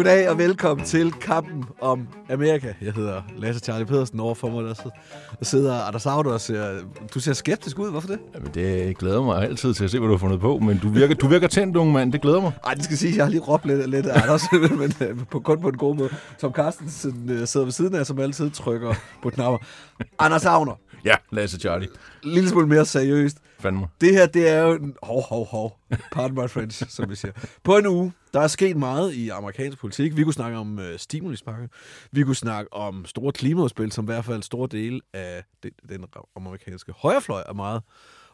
Goddag og velkommen til Kampen om Amerika. Jeg hedder Lasse Charlie Pedersen. Overfor mig der sidder- der sidder Anders Auto og ser... Du ser skeptisk ud. Hvorfor det? Jamen, det glæder mig altid til at se, hvad du har fundet på, men du virker, du virker tændt, unge mand. Det glæder mig. Ej, det skal sige, jeg har lige råbt lidt, lidt af Anders, men øh, på, kun på en god måde. Tom Carstensen øh, sidder ved siden af, som altid trykker på knapper. Anders Agner, Ja, Lasse Charlie. lille smule mere seriøst. Fandme. Det her, det er jo en... Hov, hov, hov. Pardon my French, som vi siger. På en uge, der er sket meget i amerikansk politik. Vi kunne snakke om øh, stimuluspakke. Vi kunne snakke om store klimaudspil, som i hvert fald store dele af den, den amerikanske højrefløj er meget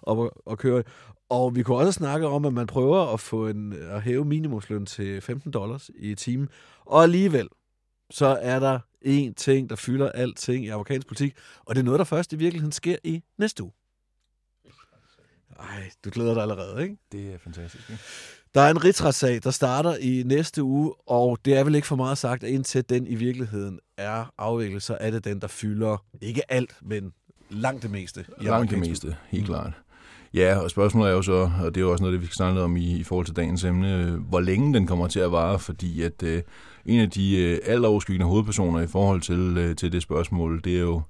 op at, at køre. Og vi kunne også snakke om, at man prøver at få en, at hæve minimumsløn til 15 dollars i timen. Og alligevel, så er der én ting, der fylder alting i amerikansk politik, og det er noget, der først i virkeligheden sker i næste uge. Ej, du glæder dig allerede, ikke? Det er fantastisk, ikke? Der er en rigsretssag, der starter i næste uge, og det er vel ikke for meget sagt, at indtil den i virkeligheden er afviklet, så er det den, der fylder ikke alt, men langt det meste. Langt det meste, helt klart. Ja, og spørgsmålet er jo så, og det er jo også noget, det vi skal snakke om i, i forhold til dagens emne, hvor længe den kommer til at vare, fordi at øh, en af de øh, alleroverskyggende hovedpersoner i forhold til, øh, til det spørgsmål, det er jo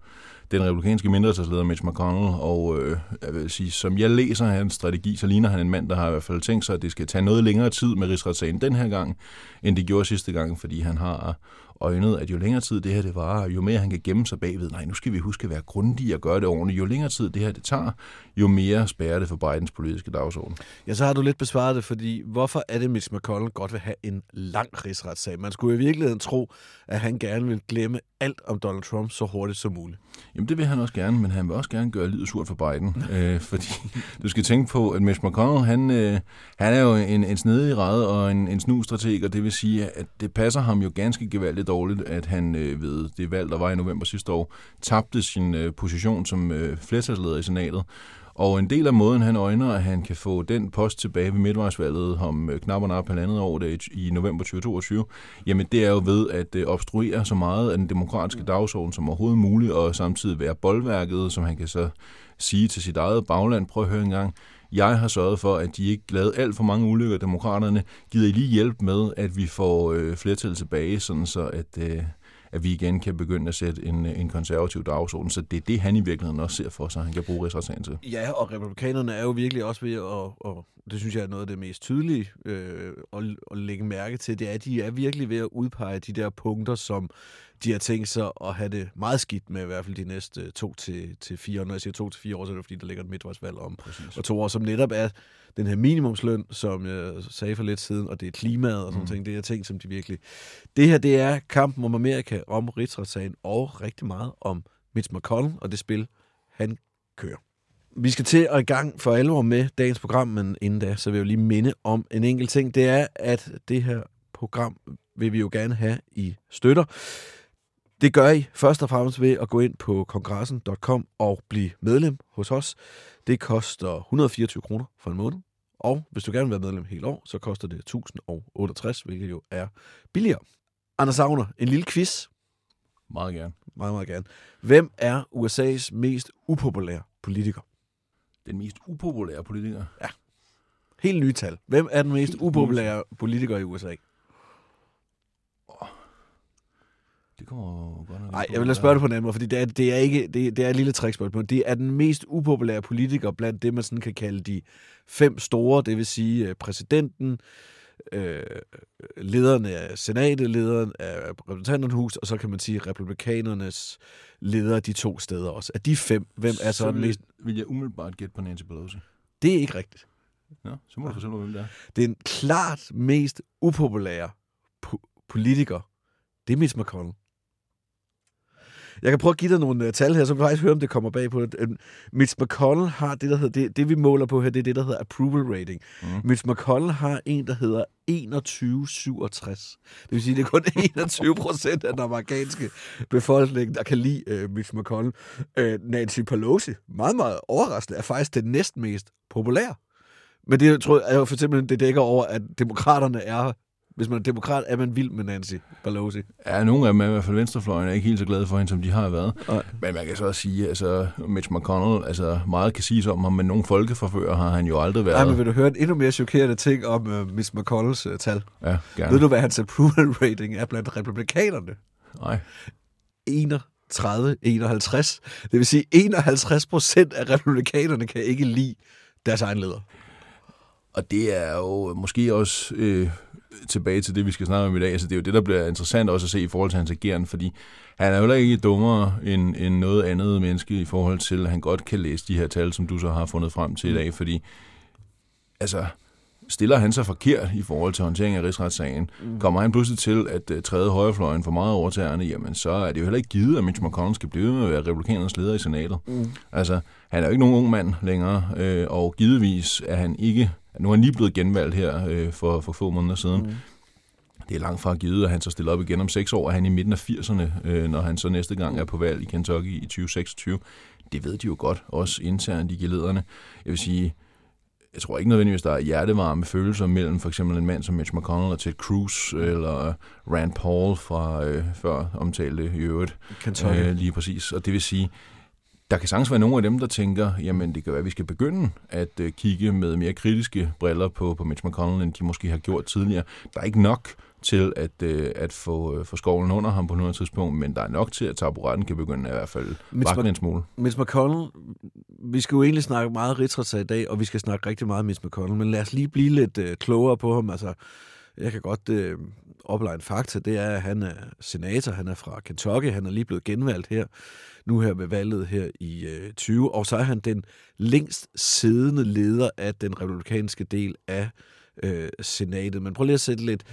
den republikanske mindretalsleder Mitch McConnell, og øh, jeg vil sige, som jeg læser hans strategi, så ligner han en mand, der har i hvert fald tænkt sig, at det skal tage noget længere tid med rigsretssagen den her gang, end det gjorde sidste gang, fordi han har øjnet, at jo længere tid det her det varer, jo mere han kan gemme sig bagved, nej, nu skal vi huske at være grundige og gøre det ordentligt. Jo længere tid det her det tager, jo mere spærrer det for Bidens politiske dagsorden. Ja, så har du lidt besvaret det, fordi hvorfor er det, Mitch McConnell godt vil have en lang rigsretssag? Man skulle i virkeligheden tro, at han gerne vil glemme alt om Donald Trump så hurtigt som muligt. Jamen det vil han også gerne, men han vil også gerne gøre livet surt for Biden. øh, fordi du skal tænke på, at Mitch McConnell, han, øh, han er jo en, en snedig ræd og en, en snustrateg, og det vil sige, at det passer ham jo ganske gevaldigt dårligt, at han øh, ved det valg, der var i november sidste år, tabte sin øh, position som øh, flertalsleder i senatet. Og en del af måden, han øjner, at han kan få den post tilbage ved midtvejsvalget om øh, knap og nap halvandet år det i november 2022, jamen det er jo ved at øh, obstruere så meget af den demokratiske dagsorden som overhovedet muligt, og samtidig være boldværket, som han kan så sige til sit eget bagland, prøv at høre en gang, jeg har sørget for, at de ikke lavede alt for mange ulykker, demokraterne. Gider I lige hjælp med, at vi får øh, flertal tilbage, sådan så at, øh, at vi igen kan begynde at sætte en, en konservativ dagsorden. Så det er det, han i virkeligheden også ser for sig, han kan bruge rigsretssagen til. Ja, og republikanerne er jo virkelig også ved at, og det synes jeg er noget af det mest tydelige øh, at, at lægge mærke til, det er, at de er virkelig ved at udpege de der punkter, som de har tænkt sig at have det meget skidt med, i hvert fald de næste to til, til fire år. Når jeg siger to til fire år, så er det fordi, der ligger et midtvejsvalg om Præcis. og to år, som netop er den her minimumsløn, som jeg sagde for lidt siden, og det er klimaet og sådan mm. ting. Det er ting, som de virkelig... Det her, det er kampen om Amerika, om rigsretssagen, og rigtig meget om Mitch McConnell og det spil, han kører. Vi skal til at i gang for alvor med dagens program, men inden da, så vil jeg jo lige minde om en enkelt ting. Det er, at det her program vil vi jo gerne have, I støtter. Det gør I først og fremmest ved at gå ind på kongressen.com og blive medlem hos os. Det koster 124 kroner for en måned. Og hvis du gerne vil være medlem hele år, så koster det 1068, hvilket jo er billigere. Anders Agner, en lille quiz. Meget gerne. Meget, meget gerne. Hvem er USA's mest upopulære politiker? Den mest upopulære politiker. Helt nye tal. Hvem er den mest upopulære politiker i USA? Det kommer godt nok Nej, jeg vil hvad- spørge det på en anden måde, fordi det er, det er, ikke, det, det er et lille trickspørgsmål. Det er den mest upopulære politiker blandt det, man sådan kan kalde de fem store, det vil sige øh, præsidenten, øh, lederne af senatet, lederen af repræsentanternes hus, og så kan man sige republikanernes ledere de to steder også. Af de fem, hvem er så den vil- mest... vil jeg umiddelbart gætte på Nancy Pelosi. Det er ikke rigtigt. Nå, så må du fortælle mig, hvem det er. Den klart mest upopulære po- politiker, det er Mitch McConnell. Jeg kan prøve at give dig nogle uh, tal her, så vi faktisk høre, om det kommer bag på det. Uh, Mitch McConnell har det, der hedder, det, det vi måler på her, det er det, der hedder approval rating. Mm. Mitch McConnell har en, der hedder 2167. Det vil sige, det er kun 21 procent af den amerikanske befolkning, der kan lide uh, Mitch McConnell. Uh, Nancy Pelosi, meget, meget overraskende, er faktisk den næstmest populære. Men det tror jeg for eksempel, det dækker over, at demokraterne er, hvis man er demokrat, er man vild med Nancy Pelosi. Ja, nogle af dem er i hvert fald venstrefløjen er ikke helt så glade for hende, som de har været. Nej. Men man kan så også sige, altså Mitch McConnell, altså meget kan siges om ham, men nogle folkeforfører har han jo aldrig været. Nej, men vil du høre en endnu mere chokerende ting om uh, Mitch McConnells uh, tal? Ja, gerne. Ved du, hvad hans approval rating er blandt republikanerne? Nej. 31, 51. Det vil sige, 51 procent af republikanerne kan ikke lide deres egen leder. Og det er jo måske også øh, tilbage til det, vi skal snakke om i dag. så det er jo det, der bliver interessant også at se i forhold til hans ageren, fordi han er jo heller ikke dummere end, end noget andet menneske i forhold til, at han godt kan læse de her tal, som du så har fundet frem til i dag, fordi altså, stiller han sig forkert i forhold til håndtering af rigsretssagen, mm. kommer han pludselig til at uh, træde højrefløjen for meget over tæerne, jamen så er det jo heller ikke givet, at Mitch McConnell skal blive med at være republikanernes leder i senatet. Mm. Altså, han er jo ikke nogen ung mand længere, øh, og givetvis er han ikke, nu er han lige blevet genvalgt her øh, for, for få måneder siden, mm. Det er langt fra givet, at han så stiller op igen om seks år, er han i midten af 80'erne, øh, når han så næste gang er på valg i Kentucky i 2026. Det ved de jo godt, også internt i gelederne. Jeg vil sige, jeg tror ikke nødvendigvis, der er hjertevarme følelser mellem for eksempel en mand som Mitch McConnell og Ted Cruz, eller Rand Paul fra øh, før omtalte i øvrigt. Kentucky. Øh, lige præcis. Og det vil sige, der kan sagtens være nogle af dem, der tænker, jamen det kan være, at vi skal begynde at øh, kigge med mere kritiske briller på, på Mitch McConnell, end de måske har gjort tidligere. Der er ikke nok til at, øh, at få, øh, få skovlen under ham på noget tidspunkt, men der er nok til, at taburetten kan begynde at i hvert fald vakle en smule. Mitch McConnell, vi skal jo egentlig snakke meget rigsretssag i dag, og vi skal snakke rigtig meget om Mitch McConnell, men lad os lige blive lidt øh, klogere på ham. Altså, jeg kan godt øh, oplege en fakta, det er, at han er senator, han er fra Kentucky, han er lige blevet genvalgt her, nu her ved valget her i øh, 20, og så er han den længst siddende leder af den republikanske del af øh, senatet. Men prøv lige at sætte lidt,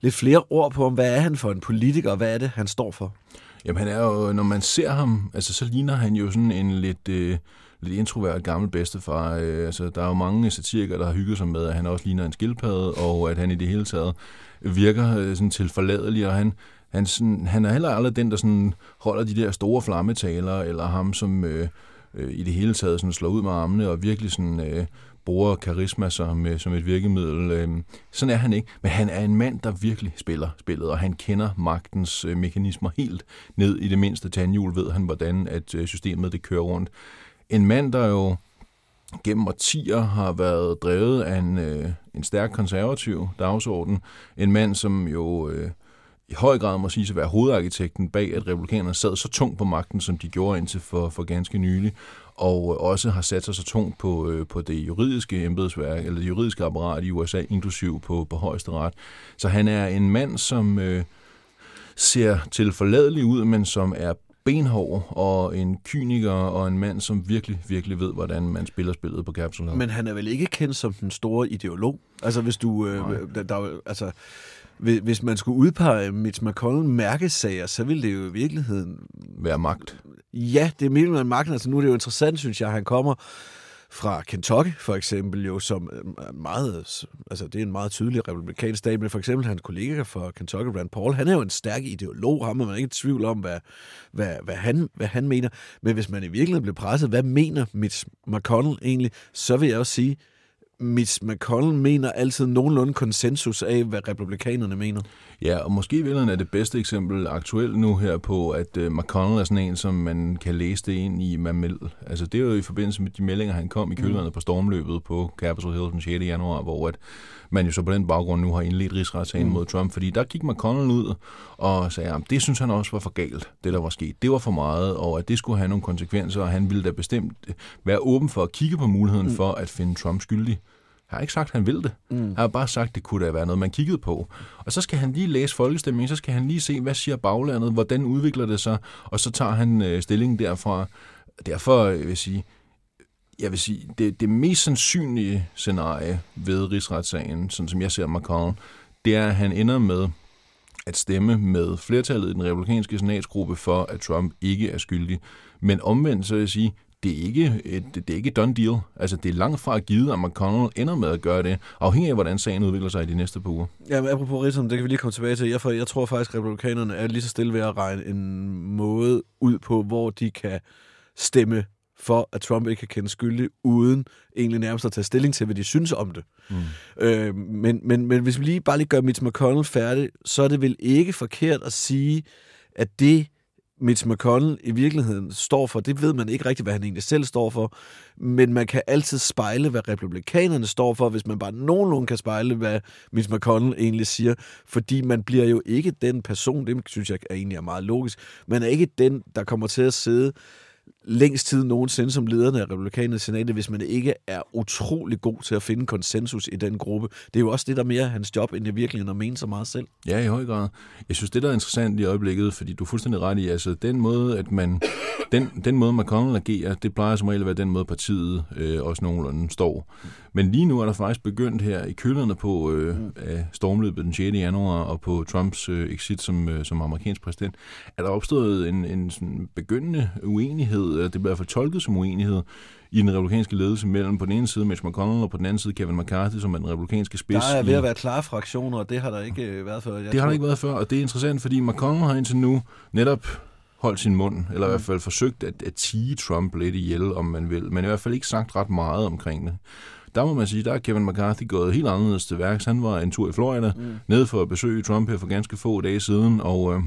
lidt flere ord på ham. Hvad er han for en politiker, og hvad er det, han står for? Jamen han er jo, når man ser ham, altså så ligner han jo sådan en lidt, øh, lidt introvert gammel bedstefar. Øh, altså der er jo mange satirikere, der har hygget sig med, at han også ligner en skildpadde, og at han i det hele taget virker øh, sådan til forladelig, og han, han, sådan, han er heller aldrig den, der sådan holder de der store flammetaler, eller ham, som øh, øh, i det hele taget sådan slår ud med armene, og virkelig sådan... Øh, bruger karisma som, øh, som et virkemiddel. Øh, sådan er han ikke, men han er en mand, der virkelig spiller spillet, og han kender magtens øh, mekanismer helt ned i det mindste tandhjul, ved han, hvordan at øh, systemet det kører rundt. En mand, der jo gennem årtier har været drevet af en, øh, en stærk konservativ dagsorden. En mand, som jo øh, i høj grad må sige at være hovedarkitekten bag, at republikanerne sad så tungt på magten, som de gjorde indtil for, for ganske nylig, og øh, også har sat sig så tungt på, øh, på det juridiske embedsværk, eller det juridiske apparat i USA, inklusiv på, på højesteret. Så han er en mand, som øh, ser til forladelig ud, men som er benhård og en kyniker og en mand, som virkelig, virkelig ved, hvordan man spiller spillet på Hill. Men han er vel ikke kendt som den store ideolog? Altså hvis du... Øh, der, der, altså, hvis, hvis man skulle udpege Mitch McConnell mærkesager, så ville det jo i virkeligheden... Være magt. Ja, det er mere med magten. Altså nu er det jo interessant, synes jeg, han kommer fra Kentucky, for eksempel, jo, som er meget, altså det er en meget tydelig republikansk stat, men for eksempel hans kollega fra Kentucky, Rand Paul, han er jo en stærk ideolog, ham er man ikke i tvivl om, hvad, hvad, hvad, han, hvad han mener. Men hvis man i virkeligheden bliver presset, hvad mener Mitch McConnell egentlig, så vil jeg også sige, Mitch McConnell mener altid nogenlunde konsensus af, hvad republikanerne mener. Ja, og måske vil er det bedste eksempel aktuelt nu her på, at uh, McConnell er sådan en, som man kan læse det ind i Mamel. Altså det er jo i forbindelse med de meldinger, han kom i kølvandet mm. på stormløbet på Capitol Hill den 6. januar, hvor at man jo så på den baggrund nu har indledt rigsretssagen mm. mod Trump, fordi der gik McConnell ud og sagde, at det synes han også var for galt, det der var sket. Det var for meget, og at det skulle have nogle konsekvenser, og han ville da bestemt være åben for at kigge på muligheden mm. for at finde Trump skyldig. Jeg har ikke sagt, at han vil det. Mm. Jeg har bare sagt, at det kunne da være noget, man kiggede på. Og så skal han lige læse folkestemningen, så skal han lige se, hvad siger baglandet, hvordan udvikler det sig, og så tager han øh, stillingen derfra. Derfor øh, vil jeg sige, jeg vil sige, det, det mest sandsynlige scenarie ved rigsretssagen, sådan som jeg ser McConnell, det er, at han ender med at stemme med flertallet i den republikanske senatsgruppe for, at Trump ikke er skyldig. Men omvendt så vil jeg sige, det er ikke et, det er ikke done deal. Altså, det er langt fra givet, at McConnell ender med at gøre det, afhængig af, hvordan sagen udvikler sig i de næste par uger. Ja, men apropos Ritzum, det kan vi lige komme tilbage til. Jeg, for, jeg tror faktisk, at republikanerne er lige så stille ved at regne en måde ud på, hvor de kan stemme for, at Trump ikke kan kende skyldig, uden egentlig nærmest at tage stilling til, hvad de synes om det. Mm. Øh, men, men, men hvis vi lige bare lige gør Mitch McConnell færdig, så er det vel ikke forkert at sige, at det, Mitch McConnell i virkeligheden står for, det ved man ikke rigtigt, hvad han egentlig selv står for, men man kan altid spejle, hvad republikanerne står for, hvis man bare nogenlunde kan spejle, hvad Mitch McConnell egentlig siger, fordi man bliver jo ikke den person, det synes jeg er egentlig er meget logisk, man er ikke den, der kommer til at sidde længst tid nogensinde som lederne af Republikanernes senatet, hvis man ikke er utrolig god til at finde konsensus i den gruppe. Det er jo også det, der er mere hans job, end det virkelig at mene så meget selv. Ja, i høj grad. Jeg synes, det der er interessant i øjeblikket, fordi du er fuldstændig ret i, altså den måde, at man, den, den måde McConnell agerer, det plejer som regel at være den måde, partiet øh, også nogenlunde står. Men lige nu er der faktisk begyndt her i kølderne på øh, af stormløbet den 6. januar og på Trumps øh, exit som, øh, som amerikansk præsident, er der opstået en, en sådan begyndende uenighed, det bliver i hvert fald tolket som uenighed, i den republikanske ledelse mellem på den ene side Mitch McConnell og på den anden side Kevin McCarthy, som er den republikanske spids. Der er ved at være klare fraktioner, og det har der ikke øh, været før. Jeg det tror... har der ikke været før, og det er interessant, fordi McConnell har indtil nu netop holdt sin mund, eller i hvert fald forsøgt at, at tige Trump lidt ihjel, om man vil, men i hvert fald ikke sagt ret meget omkring det. Der må man sige, der er Kevin McCarthy gået helt anderledes til værks. Han var en tur i Florida, mm. nede for at besøge Trump her for ganske få dage siden, og øh,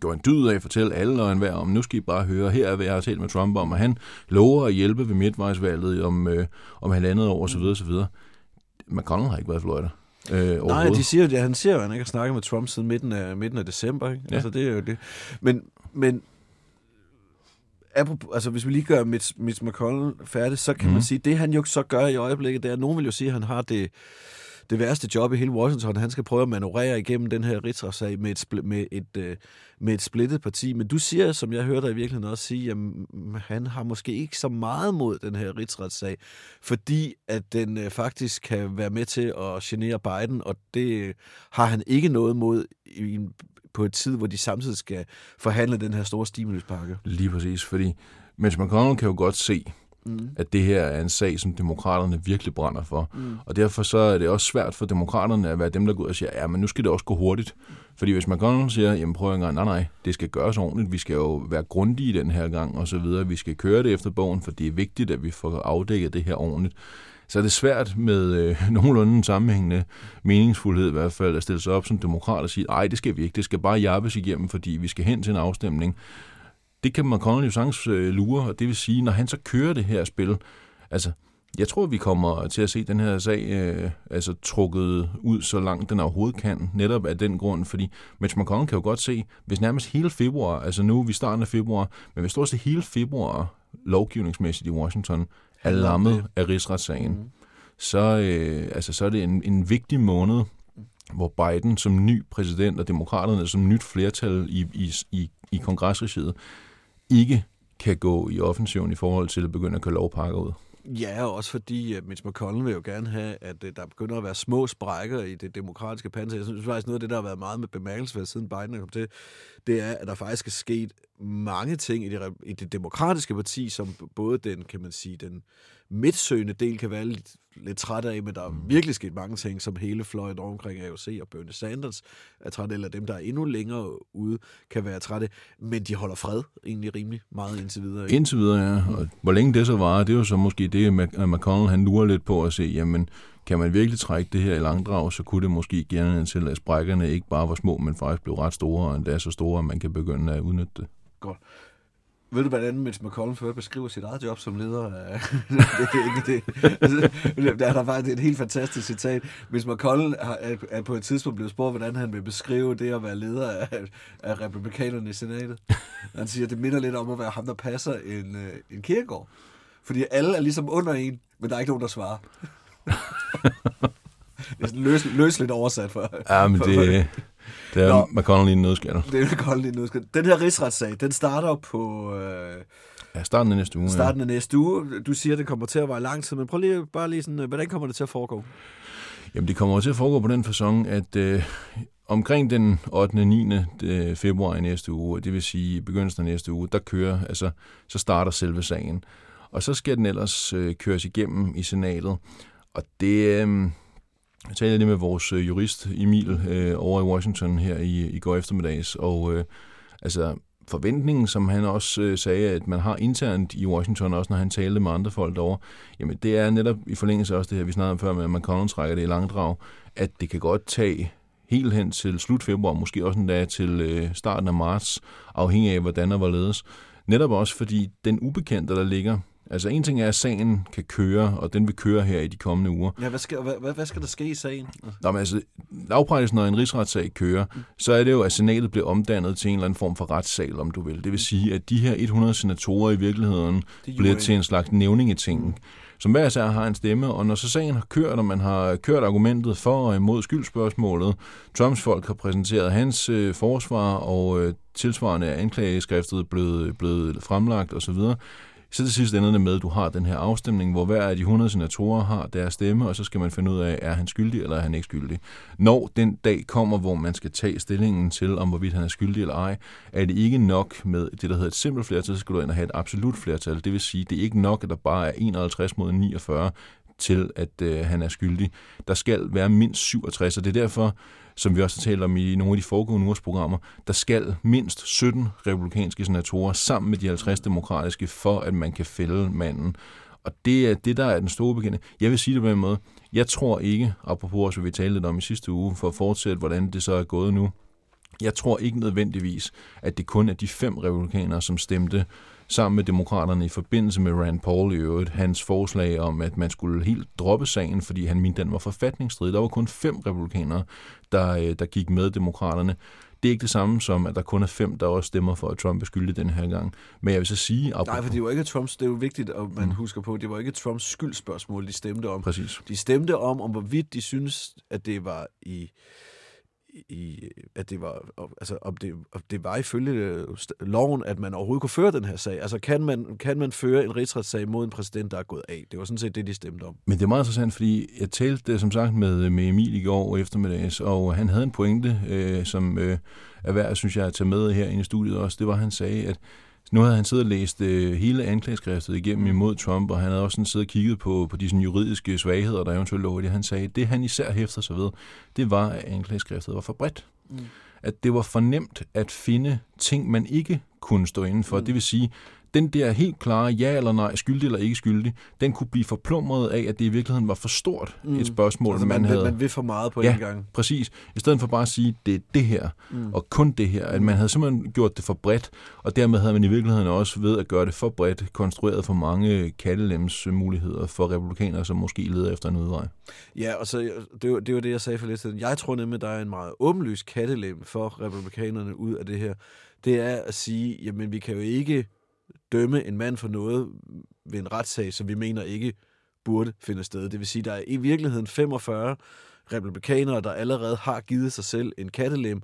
gjorde en dyd af at fortælle alle og enhver om, nu skal I bare høre, her er hvad jeg har talt med Trump om, og han lover at hjælpe ved midtvejsvalget om, øh, om halvandet år osv. osv. McConnell har ikke været i Florida. Øh, Nej, de siger, ja, han siger jo, at han ikke har snakket med Trump siden midten af, midten af december. Ikke? Ja. Altså, det er jo det. Men, men apropos, altså hvis vi lige gør Mitch, Mitch McConnell færdig, så kan mm. man sige, det han jo så gør i øjeblikket, det er, at nogen vil jo sige, at han har det, det værste job i hele Washington. Han skal prøve at manøvrere igennem den her rigsretssag med et, med, et, øh, med et splittet parti. Men du siger, som jeg hørte dig i virkeligheden også sige, at han har måske ikke så meget mod den her rigsretssag, fordi at den øh, faktisk kan være med til at genere Biden, og det øh, har han ikke noget mod i en på et tid, hvor de samtidig skal forhandle den her store stimuluspakke. Lige præcis, fordi Mitch McConnell kan jo godt se, mm. at det her er en sag, som demokraterne virkelig brænder for. Mm. Og derfor så er det også svært for demokraterne at være dem, der går ud og siger, ja, men nu skal det også gå hurtigt. Fordi hvis McConnell siger, jamen prøv en gang, nej, nej, det skal gøres ordentligt, vi skal jo være grundige den her gang, og så videre, vi skal køre det efter bogen, for det er vigtigt, at vi får afdækket det her ordentligt så er det svært med øh, nogenlunde sammenhængende meningsfuldhed i hvert fald at stille sig op som demokrat og sige, nej, det skal vi ikke, det skal bare jappes igennem, fordi vi skal hen til en afstemning. Det kan McConnell jo sagtens øh, lure, og det vil sige, når han så kører det her spil, altså, jeg tror, vi kommer til at se den her sag øh, altså trukket ud så langt den overhovedet kan, netop af den grund, fordi Mitch McConnell kan jo godt se, hvis nærmest hele februar, altså nu er vi starten af februar, men hvis stort set hele februar lovgivningsmæssigt i Washington er lammet af rigsretssagen, mm. så, øh, altså, så er det en, en vigtig måned, hvor Biden som ny præsident og demokraterne som nyt flertal i, i, i, i kongresregiet ikke kan gå i offensiven i forhold til at begynde at køre lovpakker ud. Ja, også fordi at Mitch McConnell vil jo gerne have, at øh, der begynder at være små sprækker i det demokratiske panser. Jeg synes faktisk, noget af det, der har været meget med bemærkelsesværd siden Biden er kommet til, det er, at der faktisk er sket mange ting i det, i det demokratiske parti, som både den, kan man sige, den midtsøgende del kan være lidt, lidt træt af, men der er mm. virkelig sket mange ting, som hele fløjen omkring AOC og Bernie Sanders er træt eller dem, der er endnu længere ude, kan være trætte. Men de holder fred egentlig rimelig meget indtil videre. Ikke? Indtil videre, ja. Og hvor længe det så var, det er jo så måske det, McConnell han lurer lidt på at se, jamen, kan man virkelig trække det her i langdrag, så kunne det måske gerne til, at sprækkerne ikke bare var små, men faktisk blev ret store, og endda så store, at man kan begynde at udnytte det. Godt. Ved du, hvordan Mitch McCollum før beskriver sit eget job som leder? det er ikke det. Altså, der er der faktisk et helt fantastisk citat. Mitch McCollum er på et tidspunkt blevet spurgt, hvordan han vil beskrive det at være leder af, af republikanerne i senatet. Han siger, at det minder lidt om at være ham, der passer en, øh, en kirkegård. Fordi alle er ligesom under en, men der er ikke nogen, der svarer det er løs, løsligt oversat for... Ja, men det, det er Nå, McConnell i en nødskal. Det er McConnell i en nødskal. Den her rigsretssag, den starter på... Øh, Ja, starten af næste uge. Starten af næste uge. Du siger, at det kommer til at være lang tid, men prøv lige, bare lige sådan, øh, hvordan kommer det til at foregå? Jamen, det kommer til at foregå på den fasong, at øh, omkring den 8. og 9. øh, februar i næste uge, det vil sige begyndelsen af næste uge, der kører, altså, så starter selve sagen. Og så skal den ellers øh, køres igennem i senatet. Og det, øh, jeg talte lige med vores øh, jurist Emil øh, over i Washington her i, i går eftermiddags, og øh, altså forventningen, som han også øh, sagde, at man har internt i Washington, også når han talte med andre folk derovre, jamen det er netop i forlængelse også det her, vi snakkede om før med, at McConnell trækker det i langdrag, at det kan godt tage helt hen til slut februar, måske også endda til øh, starten af marts, afhængig af hvordan og hvorledes. Netop også fordi den ubekendte, der ligger Altså en ting er, at sagen kan køre, og den vil køre her i de kommende uger. Ja, hvad skal, hvad, hvad, skal der ske i sagen? Nå, men altså, lavpraktisk, når en rigsretssag kører, så er det jo, at senatet bliver omdannet til en eller anden form for retssal, om du vil. Det vil sige, at de her 100 senatorer i virkeligheden bliver til en slags nævning i tingen. Som hver sær har en stemme, og når så sagen har kørt, og man har kørt argumentet for og imod skyldspørgsmålet, Trumps folk har præsenteret hans øh, forsvar, og øh, tilsvarende er anklageskriftet blevet, blevet fremlagt osv., så til sidst ender det med, at du har den her afstemning, hvor hver af de 100 senatorer har deres stemme, og så skal man finde ud af, er han skyldig eller er han ikke skyldig. Når den dag kommer, hvor man skal tage stillingen til, om hvorvidt han er skyldig eller ej, er det ikke nok med det, der hedder et simpelt flertal, så skal du ind og have et absolut flertal. Det vil sige, det er ikke nok, at der bare er 51 mod 49 til, at øh, han er skyldig. Der skal være mindst 67, og det er derfor, som vi også har talt om i nogle af de foregående ugers programmer, der skal mindst 17 republikanske senatorer sammen med de 50 demokratiske, for at man kan fælde manden. Og det er det, der er den store bekendte. Jeg vil sige det på en måde. Jeg tror ikke, apropos også, hvad vi talte lidt om i sidste uge, for at fortsætte, hvordan det så er gået nu. Jeg tror ikke nødvendigvis, at det kun er de fem republikanere, som stemte sammen med demokraterne i forbindelse med Rand Paul i øvrigt, hans forslag om, at man skulle helt droppe sagen, fordi han mente, den var forfatningsstridig. Der var kun fem republikanere, der, øh, der gik med demokraterne. Det er ikke det samme som, at der kun er fem, der også stemmer for, at Trump er skyldig den her gang. Men jeg vil så sige... Apropos... Nej, for det var ikke Trumps... Det er jo vigtigt, at man mm. husker på, det var ikke Trumps skyldspørgsmål, de stemte om. Præcis. De stemte om, om hvorvidt de synes, at det var i i, at det var, altså, om det, om det var ifølge øh, loven, at man overhovedet kunne føre den her sag. Altså, kan man, kan man føre en rigsretssag mod en præsident, der er gået af? Det var sådan set det, de stemte om. Men det er meget interessant, fordi jeg talte øh, som sagt med, øh, med Emil i går eftermiddags, og han havde en pointe, øh, som øh, er værd, synes jeg, at tage med her i studiet også. Det var, at han sagde, at nu havde han siddet og læst øh, hele anklageskriftet igennem imod Trump, og han havde også sådan siddet og kigget på, på de sådan, juridiske svagheder, der eventuelt lå i det. Han sagde, det han især hæfter sig ved, det var, at anklageskriftet var for bredt. Mm. At det var for nemt at finde ting, man ikke kunne stå inden for. Mm. Det vil sige, den der helt klare ja eller nej, skyldig eller ikke skyldig, den kunne blive forplumret af, at det i virkeligheden var for stort mm. et spørgsmål, altså, man, man havde. Man vil for meget på ja, en gang. præcis. I stedet for bare at sige, det er det her, mm. og kun det her. At man havde simpelthen gjort det for bredt, og dermed havde man i virkeligheden også ved at gøre det for bredt, konstrueret for mange kattelems muligheder for republikanere, som måske leder efter en udvej. Ja, og så det var det, var det jeg sagde for lidt siden. Jeg tror nemlig, der er en meget åbenlys kattelem for republikanerne ud af det her. Det er at sige, jamen vi kan jo ikke dømme en mand for noget ved en retssag, som vi mener ikke burde finde sted. Det vil sige, der er i virkeligheden 45 republikanere, der allerede har givet sig selv en kattelem,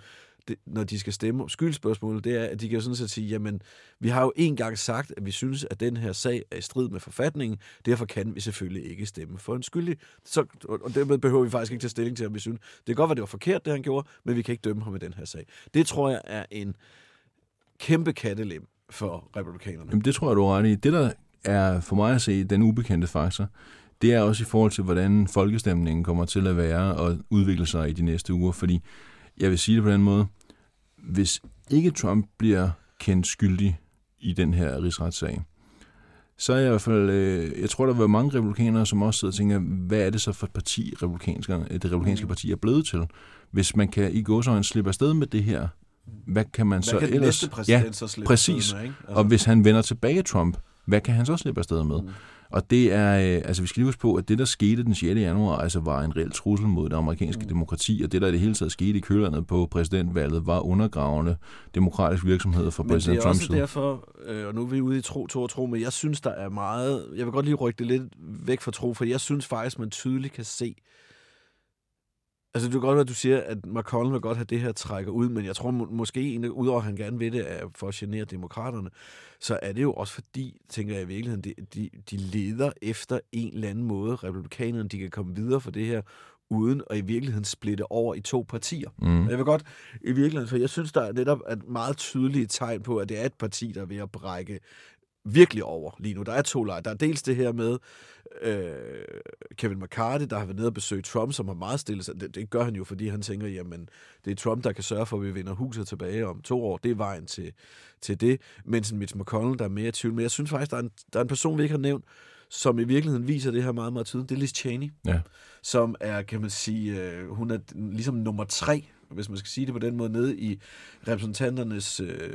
det, når de skal stemme om skyldspørgsmålet, det er, at de kan jo sådan set sige, jamen, vi har jo en gang sagt, at vi synes, at den her sag er i strid med forfatningen, derfor kan vi selvfølgelig ikke stemme for en skyldig. Så, og dermed behøver vi faktisk ikke tage stilling til, om vi synes, det kan godt være, det var forkert, det han gjorde, men vi kan ikke dømme ham i den her sag. Det tror jeg er en kæmpe kattelem for republikanerne. Jamen, det tror jeg, du er ret i. Det, der er for mig at se den ubekendte faktor, det er også i forhold til, hvordan folkestemningen kommer til at være og udvikle sig i de næste uger. Fordi jeg vil sige det på den måde, hvis ikke Trump bliver kendt skyldig i den her rigsretssag, så er jeg i hvert fald, øh, jeg tror, der var mange republikanere, som også sidder og tænker, hvad er det så for et parti, det republikanske parti er blevet til? Hvis man kan i gåsøjne slippe afsted med det her hvad kan man hvad så kan ellers... ja, så præcis. Med, ikke? Altså. Og hvis han vender tilbage Trump, hvad kan han så slippe afsted med? Mm. Og det er, øh, altså vi skal lige huske på, at det, der skete den 6. januar, altså var en reel trussel mod det amerikanske mm. demokrati, og det, der i det hele taget skete i kølandet på præsidentvalget, var undergravende demokratisk virksomhed for præsident Trump. Men det er også derfor, øh, og nu er vi ude i tro, to og tro, men jeg synes, der er meget, jeg vil godt lige rykke det lidt væk fra tro, for jeg synes faktisk, man tydeligt kan se, Altså, det kan godt være, at du siger, at McConnell vil godt have det her trækker ud, men jeg tror må, måske, en- udover at han gerne vil det er for at genere demokraterne, så er det jo også fordi, tænker jeg i virkeligheden, de, de, de leder efter en eller anden måde, republikanerne, de kan komme videre for det her, uden at i virkeligheden splitte over i to partier. Mm. Jeg vil godt, i virkeligheden, for jeg synes, der er netop et meget tydeligt tegn på, at det er et parti, der er ved at brække virkelig over lige nu. Der er to lejre. Der er dels det her med øh, Kevin McCarthy, der har været nede og besøgt Trump, som har meget stillet sig. Det, det gør han jo, fordi han tænker, jamen, det er Trump, der kan sørge for, at vi vinder huset tilbage om to år. Det er vejen til, til det. Mens en Mitch McConnell, der er mere i tvivl. Men jeg synes faktisk, der er, en, der er en person, vi ikke har nævnt, som i virkeligheden viser det her meget, meget tydeligt. Det er Liz Cheney Ja. som er, kan man sige, øh, hun er ligesom nummer tre, hvis man skal sige det på den måde, nede i repræsentanternes, øh,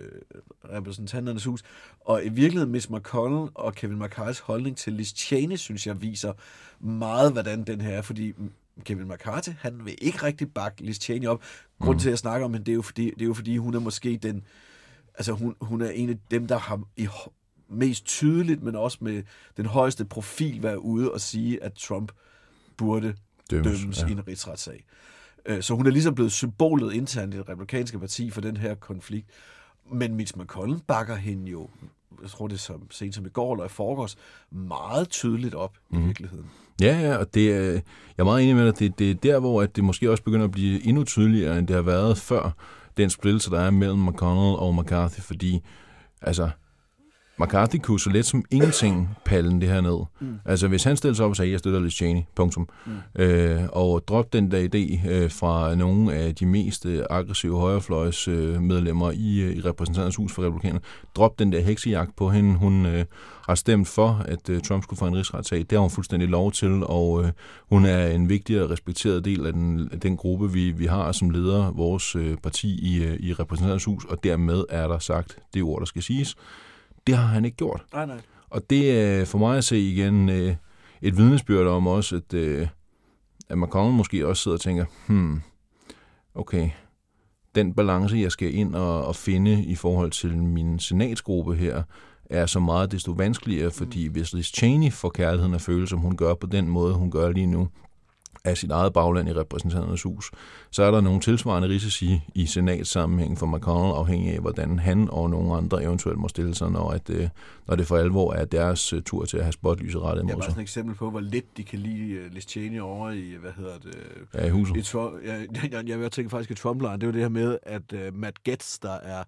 repræsentanternes hus. Og i virkeligheden, Miss McConnell og Kevin McCarthy's holdning til Liz Cheney, synes jeg, viser meget, hvordan den her er, fordi Kevin McCarthy, han vil ikke rigtig bakke Liz Cheney op. Grunden til, at jeg snakker om hende, det er jo fordi, det er jo fordi hun er måske den, altså hun, hun er en af dem, der har i mest tydeligt, men også med den højeste profil været ude og sige, at Trump burde Dømmes, dømmes, ja. i en rigsretssag. Øh, Så hun er ligesom blevet symbolet internt i det republikanske parti for den her konflikt. Men Mitch McConnell bakker hende jo, jeg tror det er som, sent som i går eller i forgårs, meget tydeligt op mm. Mhm. i virkeligheden. Ja, ja, og det er, jeg er meget enig med dig. Det, det er der, hvor at det måske også begynder at blive endnu tydeligere, end det har været før den splittelse, der er mellem McConnell og McCarthy, fordi altså, McCarthy kunne så let som ingenting pallen det her ned. Mm. Altså, hvis han stillede sig op og sagde, jeg støtter Liz Cheney, punktum, mm. øh, og drop den der idé øh, fra nogle af de mest øh, aggressive højrefløjs øh, medlemmer i, øh, i repræsentanternes hus for republikanerne, drop den der heksejagt på hende. Hun øh, har stemt for, at øh, Trump skulle få en rigsretssag. Det har hun fuldstændig lov til, og øh, hun er en vigtig og respekteret del af den, af den gruppe, vi, vi har, som leder vores øh, parti i, øh, i repræsentanternes hus, og dermed er der sagt det ord, der skal siges. Det har han ikke gjort. Nej, nej. Og det er for mig at se igen øh, et vidnesbyrd om også, at, øh, at McConnell måske også sidder og tænker, hmm, okay, den balance, jeg skal ind og, og finde i forhold til min senatsgruppe her, er så meget desto vanskeligere, fordi hvis Liz Cheney får kærligheden at føle, som hun gør på den måde, hun gør lige nu, af sit eget bagland i repræsentanternes hus, så er der nogle tilsvarende risici i senatssammenhæng for McConnell, afhængig af, hvordan han og nogle andre eventuelt må stille sig, når, at, øh, når det for alvor er deres øh, tur til at have spotlyset rettet Jeg er imod bare sig. sådan et eksempel på, hvor lidt de kan lide uh, Liz Cheney over i, hvad hedder det, Ja, i huset. Trump, jeg, jeg, jeg, jeg tænker faktisk i trump det er jo det her med, at uh, Matt Gaetz, der er,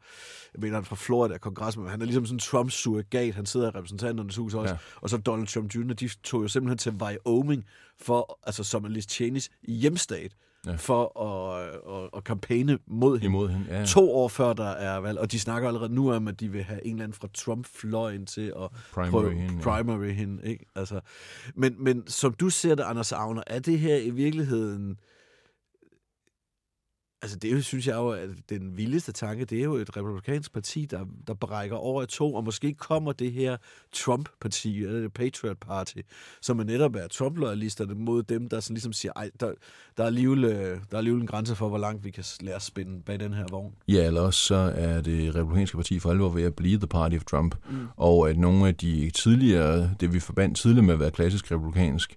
jeg mener han er fra Florida, kongresmen, han er ligesom sådan en Trumps surrogat, han sidder i repræsentanternes hus også, ja. og så Donald Trump Jr., de tog jo simpelthen til Wyoming, for, altså som Liz Cheneys hjemstat, Ja. ja. for at, at, at kampagne mod hende. Imod hende, ja. To år før der er valg, og de snakker allerede nu om, at de vil have en eller anden fra Trump-fløjen til at Primary prøve hende, ja. primary hende. Ikke? Altså, men, men som du ser det, Anders Agner, er det her i virkeligheden... Altså det jo, synes jeg jo, at den vildeste tanke, det er jo et republikansk parti, der, der brækker over i to, og måske kommer det her Trump-parti, eller det Patriot Party, som er netop er Trump-loyalisterne mod dem, der sådan ligesom siger, ej, der, der, er alligevel, øh, der er alligevel en grænse for, hvor langt vi kan lade os spænde bag den her vogn. Ja, eller også så er det republikanske parti for alvor ved at blive the party of Trump. Mm. Og at nogle af de tidligere, det vi forbandt tidligere med at være klassisk republikansk,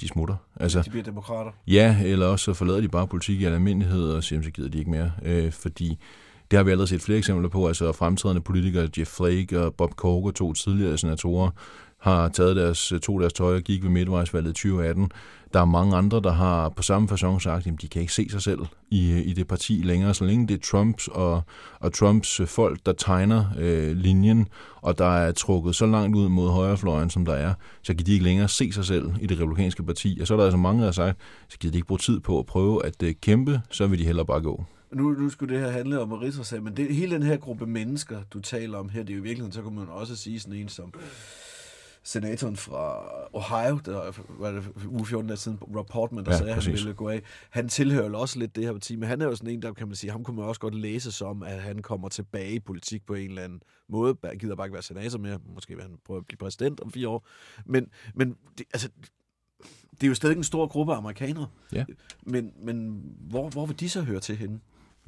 de smutter. Altså, De bliver demokrater. Ja, eller også så forlader de bare politik i al almindelighed, og siger, så gider de ikke mere. Øh, fordi det har vi allerede set flere eksempler på, altså fremtrædende politikere, Jeff Flake og Bob Corker, to tidligere senatorer, har taget deres, øh, tog deres tøj og gik ved midtvejsvalget 2018. Der er mange andre, der har på samme façon sagt, at de kan ikke se sig selv i, øh, i det parti længere. Så længe det er Trumps og, og Trumps øh, folk, der tegner øh, linjen, og der er trukket så langt ud mod højrefløjen, som der er, så kan de ikke længere se sig selv i det republikanske parti. Og så er der altså mange, der har sagt, så gider de ikke bruge tid på at prøve at øh, kæmpe, så vil de hellere bare gå. Nu, nu skulle det her handle om rigsretssag, men det, hele den her gruppe mennesker, du taler om her, det er jo i virkeligheden, så kunne man også sige sådan en som senatoren fra Ohio, der var det uge 14 dage siden, Rob Portman, der Ja, sagde, at han ville gå af. Han tilhører også lidt det her parti, men han er jo sådan en, der kan man sige, ham kunne man også godt læse som, at han kommer tilbage i politik på en eller anden måde. Gider bare ikke være senator mere. Måske vil han prøve at blive præsident om fire år. Men, men det, altså, det er jo stadig en stor gruppe af amerikanere. Ja. Men, men hvor, hvor vil de så høre til hende?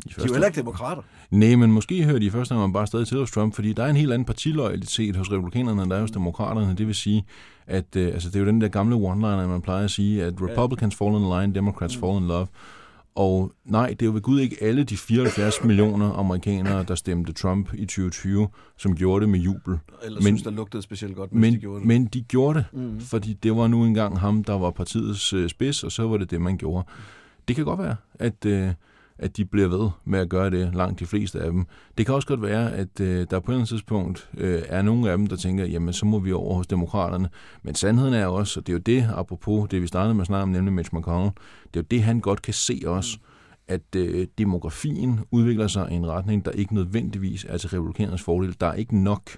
I De er jo heller ikke demokrater. Nej, men måske hører de i første omgang bare stadig til hos Trump, fordi der er en helt anden partiloyalitet hos republikanerne, end der er hos demokraterne. Det vil sige, at øh, altså, det er jo den der gamle one-liner, man plejer at sige, at Republicans fall in line, Democrats fall in love. Og nej, det er jo ved Gud ikke alle de 74 millioner amerikanere, der stemte Trump i 2020, som gjorde det med jubel. Eller Men- synes, der lugtede specielt godt, mens de Men, gjorde det. men de gjorde det, Mm. fordi det var nu engang ham, der var partiets øh, spids, og så var det det, man gjorde. Det kan godt være, at, øh, at de bliver ved med at gøre det, langt de fleste af dem. Det kan også godt være, at øh, der på et eller andet tidspunkt øh, er nogle af dem, der tænker, jamen så må vi over hos demokraterne. Men sandheden er også, og det er jo det, apropos det, vi startede med at snakke om, nemlig Mitch McConnell, det er jo det, han godt kan se også, at øh, demografien udvikler sig i en retning, der ikke nødvendigvis er til republikanernes fordel. Der er ikke nok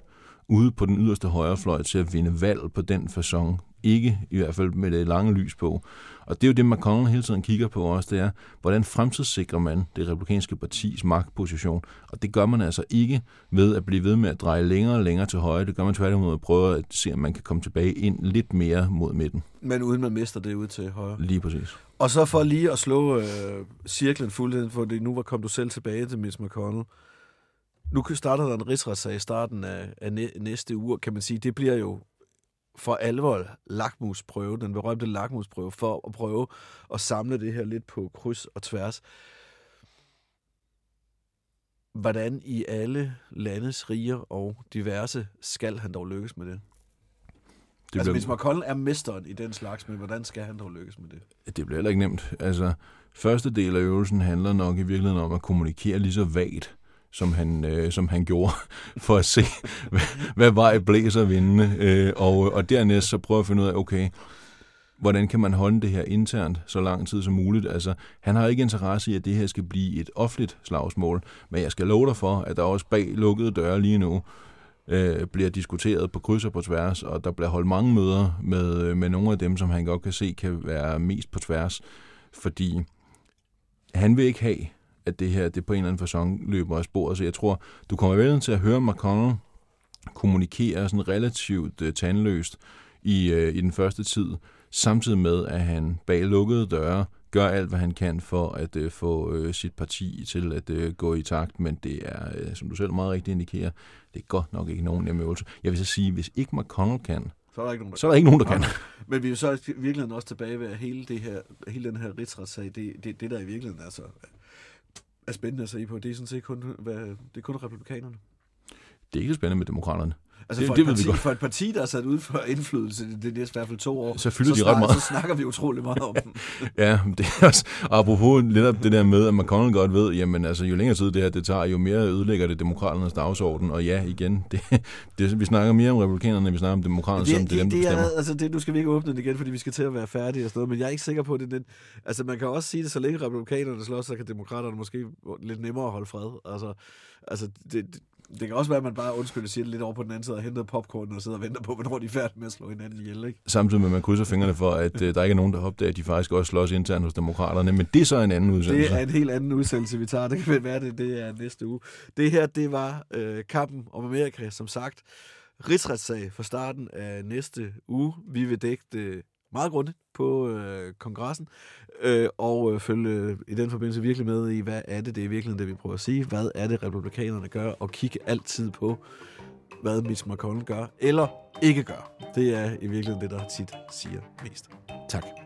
ude på den yderste højrefløj til at vinde valg på den façon. Ikke i hvert fald med det lange lys på. Og det er jo det, McConnell hele tiden kigger på også, det er, hvordan fremtidssikrer man det republikanske partis magtposition. Og det gør man altså ikke ved at blive ved med at dreje længere og længere til højre. Det gør man tværtimod at prøve at se, om man kan komme tilbage ind lidt mere mod midten. Men uden man mister det ud til højre. Lige præcis. Og så for lige at slå øh, cirklen fuldheden, for det nu var kom du selv tilbage til Mitch McConnell. Nu starter der en rigsretssag i starten af, af næ, næste uge, kan man sige. Det bliver jo for alvor lakmusprøve, den berømte lakmusprøve, for at prøve at samle det her lidt på kryds og tværs. Hvordan i alle landes riger og diverse skal han dog lykkes med det? Det altså, bliver- Mitch McConnell er mesteren i den slags, men hvordan skal han dog lykkes med det? Det bliver heller ikke nemt. Altså, første del af øvelsen handler nok i virkeligheden om at kommunikere lige så vagt, som han, øh, som han gjorde, for at se, hvad, hvad vej blæser vindene. Øh, og, og dernæst så prøve at finde ud af, okay, hvordan kan man holde det her internt så lang tid som muligt? Altså, han har ikke interesse i, at det her skal blive et offentligt slagsmål, men jeg skal love dig for, at der også bag lukkede døre lige nu øh, bliver diskuteret på kryds og på tværs, og der bliver holdt mange møder med, øh, med nogle af dem, som han godt kan se kan være mest på tværs, fordi han vil ikke have, at det her det på en eller anden façon løber af sporet. Så jeg tror, du kommer vel til at høre McConnell kommunikere sådan relativt uh, tandløst i, uh, i den første tid, samtidig med, at han bag lukkede døre gør alt, hvad han kan for at uh, få uh, sit parti til at uh, gå i takt, men det er, uh, som du selv meget rigtigt indikerer, det er godt nok ikke nogen nem øvelse. Jeg vil så sige, hvis ikke McConnell kan, Så er der ikke nogen, der så er der ikke nogen, der kan. Men vi er jo så i virkeligheden også tilbage ved, at hele, det her, hele den her rigsretssag, det, det, det der i virkeligheden er, så, er spændende at se på, det er sådan set kun, hvad, det er kun republikanerne. Det er ikke så spændende med demokraterne. Altså Det- for, det et ved vi parti, for et parti, der er sat ud for indflydelse det, det næste i hvert fald to år, Så fylder så, de ret meget. så snakker vi utrolig meget om dem. Ja, det er også, og apropos lidt det der med, at McConnell godt ved, jamen altså, jo længere tid det her det tager, jo mere ødelægger det demokraternes dagsorden. Og ja, igen, det, det, vi snakker mere om republikanerne, end vi snakker om demokraterne, som det er dem, der det bestemmer. er, altså det, nu skal vi ikke åbne den igen, fordi vi skal til at være færdige og sådan noget, men jeg er ikke sikker på, at det er den, altså man kan også sige det, så længe republikanerne slås, så kan demokraterne måske lidt nemmere holde fred. Altså, altså det, det, kan også være, at man bare, undskyld, siger det lidt over på den anden side og henter popcorn og sidder og venter på, hvornår de er færdige med at slå hinanden ihjel, ikke? Samtidig med, at man krydser fingrene for, at øh, der ikke er nogen, der opdager, at de faktisk også slås internt hos demokraterne. Men det er så en anden udsendelse. Det er en helt anden udsendelse, vi tager. Det kan være, det, det er næste uge. Det her, det var øh, kampen om Amerika, som sagt. Rigsretssag for starten af næste uge. Vi vil dække det meget grundigt på øh, kongressen, øh, og øh, følge øh, i den forbindelse virkelig med i, hvad er det, det er virkelig det, vi prøver at sige. Hvad er det, republikanerne gør, og kigge altid på, hvad Mitch McConnell gør, eller ikke gør. Det er i virkeligheden det, der tit siger mest. Tak.